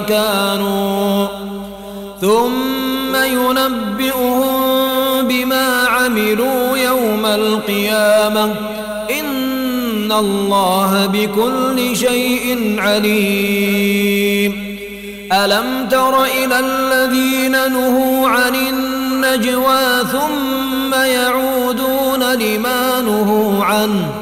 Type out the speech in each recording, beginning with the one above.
كانوا ثم ينبئهم بما عملوا يوم القيامة. إن الله بكل شيء عليم. ألم تر إلى الذين نهوا عن النجوى ثم يعودون لما نهوا عنه؟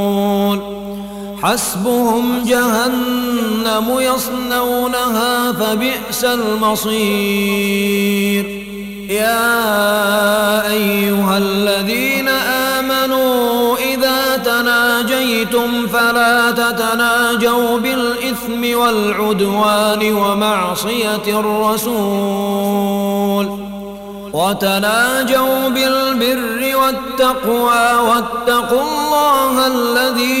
حسبهم جهنم يصنونها فبئس المصير. يا أيها الذين آمنوا إذا تناجيتم فلا تتناجوا بالإثم والعدوان ومعصية الرسول. وتناجوا بالبر والتقوى واتقوا الله الذي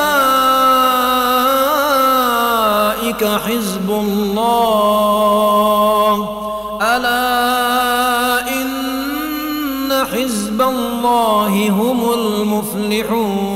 حزب الله. ألا إن حزب الله هم المفلحون.